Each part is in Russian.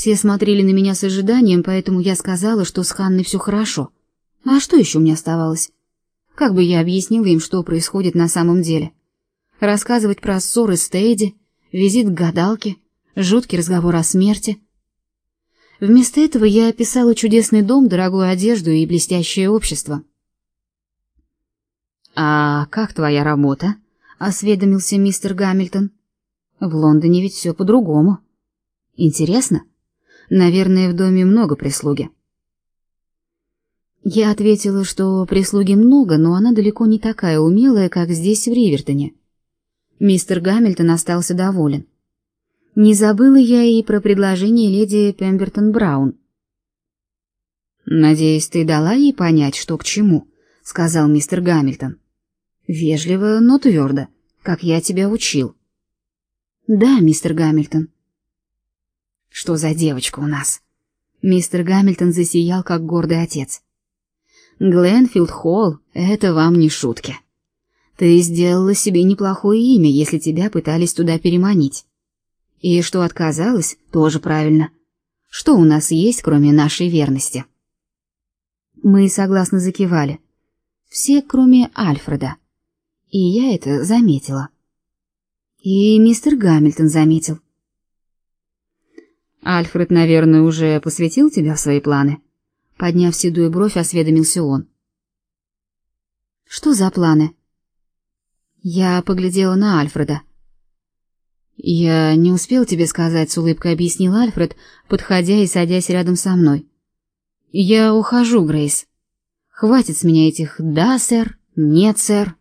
Все смотрели на меня с ожиданием, поэтому я сказала, что с Ханной все хорошо. А что еще мне оставалось? Как бы я объяснила им, что происходит на самом деле? Рассказывать про ссоры с Тедди, визит к гадалке, жуткий разговор о смерти. Вместо этого я описала чудесный дом, дорогую одежду и блестящее общество. «А как твоя работа?» — осведомился мистер Гамильтон. «В Лондоне ведь все по-другому. Интересно? Наверное, в доме много прислуги». Я ответила, что прислуги много, но она далеко не такая умелая, как здесь, в Ривертоне. Мистер Гамильтон остался доволен. Не забыла я и про предложение леди Пембертон Браун. «Надеюсь, ты дала ей понять, что к чему», — сказал мистер Гамильтон. «Вежливо, но твердо, как я тебя учил». «Да, мистер Гамильтон». «Что за девочка у нас?» Мистер Гамильтон засиял, как гордый отец. «Гленфилд Холл — это вам не шутки. Ты сделала себе неплохое имя, если тебя пытались туда переманить. И что отказалась, тоже правильно. Что у нас есть, кроме нашей верности?» Мы согласно закивали. Все, кроме Альфреда. И я это заметила. И мистер Гамильтон заметил. Альфред, наверное, уже посвятил тебя в свои планы. Подняв седую бровь, осведомился он. Что за планы? Я поглядела на Альфреда. Я не успел тебе сказать, с улыбкой объяснил Альфред, подходя и садясь рядом со мной. Я ухожу, Грейс. Хватит с меня этих «да, сэр», «нет, сэр».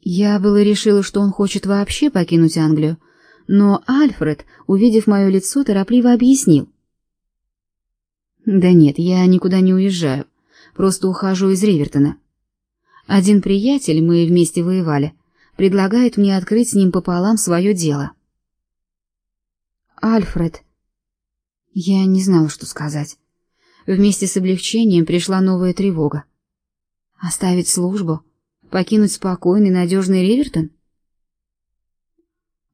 Я было решила, что он хочет вообще покинуть Англию, но Альфред, увидев мое лицо, торопливо объяснил. «Да нет, я никуда не уезжаю, просто ухожу из Ривертона. Один приятель, мы вместе воевали, предлагает мне открыть с ним пополам свое дело». «Альфред...» Я не знала, что сказать. Вместе с облегчением пришла новая тревога. Оставить службу? Покинуть спокойный, надежный Ривертон?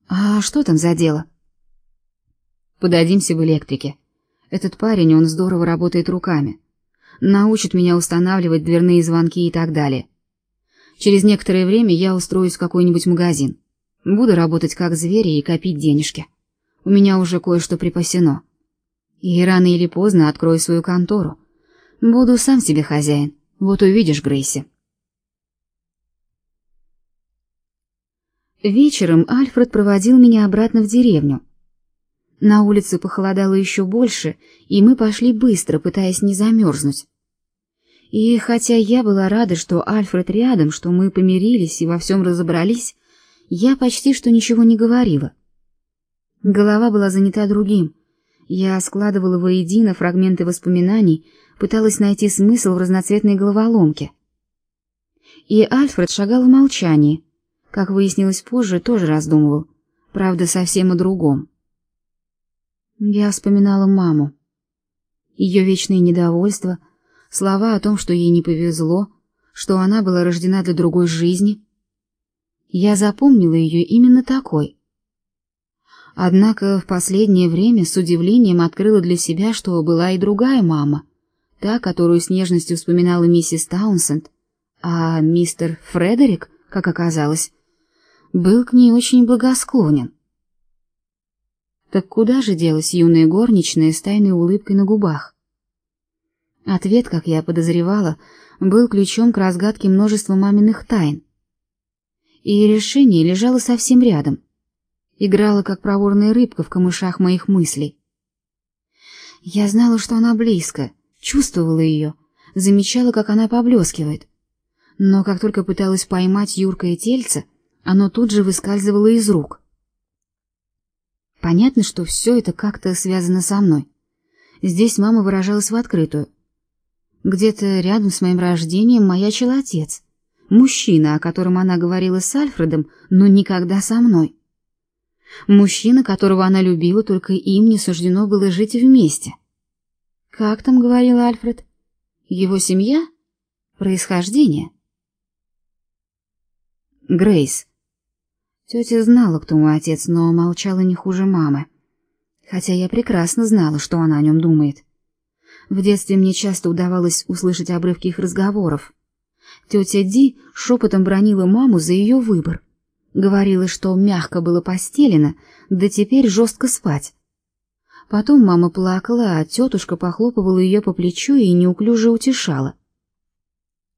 А что там за дело? Подадимся в электрике. Этот парень, он здорово работает руками. Научит меня устанавливать дверные звонки и так далее. Через некоторое время я устроюсь в какой-нибудь магазин. Буду работать как зверь и копить денежки. У меня уже кое-что припасено. И рано или поздно открою свою контору. Буду сам себе хозяин. Вот увидишь, Грейси. Вечером Альфред проводил меня обратно в деревню. На улице похолодало еще больше, и мы пошли быстро, пытаясь не замерзнуть. И хотя я была рада, что Альфред рядом, что мы помирились и во всем разобрались, я почти что ничего не говорила. Голова была занята другим, я складывала воедино фрагменты воспоминаний, пыталась найти смысл в разноцветной головоломке. И Альфред шагал в молчании, как выяснилось позже, тоже раздумывал, правда, совсем о другом. Я вспоминала маму. Ее вечное недовольство, слова о том, что ей не повезло, что она была рождена для другой жизни. Я запомнила ее именно такой, Однако в последнее время с удивлением открыла для себя, что была и другая мама, та, которую с нежностью вспоминала миссис Таунсенд, а мистер Фредерик, как оказалось, был к ней очень благосклонен. Так куда же делась юная горничная с тайной улыбкой на губах? Ответ, как я подозревала, был ключом к разгадке множества маминых тайн. И решение лежало совсем рядом играла как проворная рыбка в камышах моих мыслей. Я знала, что она близко, чувствовала ее, замечала, как она поблескивает. Но как только пыталась поймать юркое тельце, оно тут же выскальзывало из рук. Понятно, что все это как-то связано со мной. Здесь мама выражалась в открытую. Где-то рядом с моим рождением маячил отец, мужчина, о котором она говорила с Альфредом, но никогда со мной. Мужчина, которого она любила, только им не суждено было жить вместе. Как там говорил Альфред? Его семья? Происхождение? Грейс. Тетя знала, кто мой отец, но молчала не хуже мамы. хотя я прекрасно знала, что она о нем думает. В детстве мне часто удавалось услышать обрывки их разговоров. Тетя Ди шепотом бронила маму за ее выбор. Говорила, что мягко было постелено, да теперь жестко спать. Потом мама плакала, а тетушка похлопывала ее по плечу и неуклюже утешала —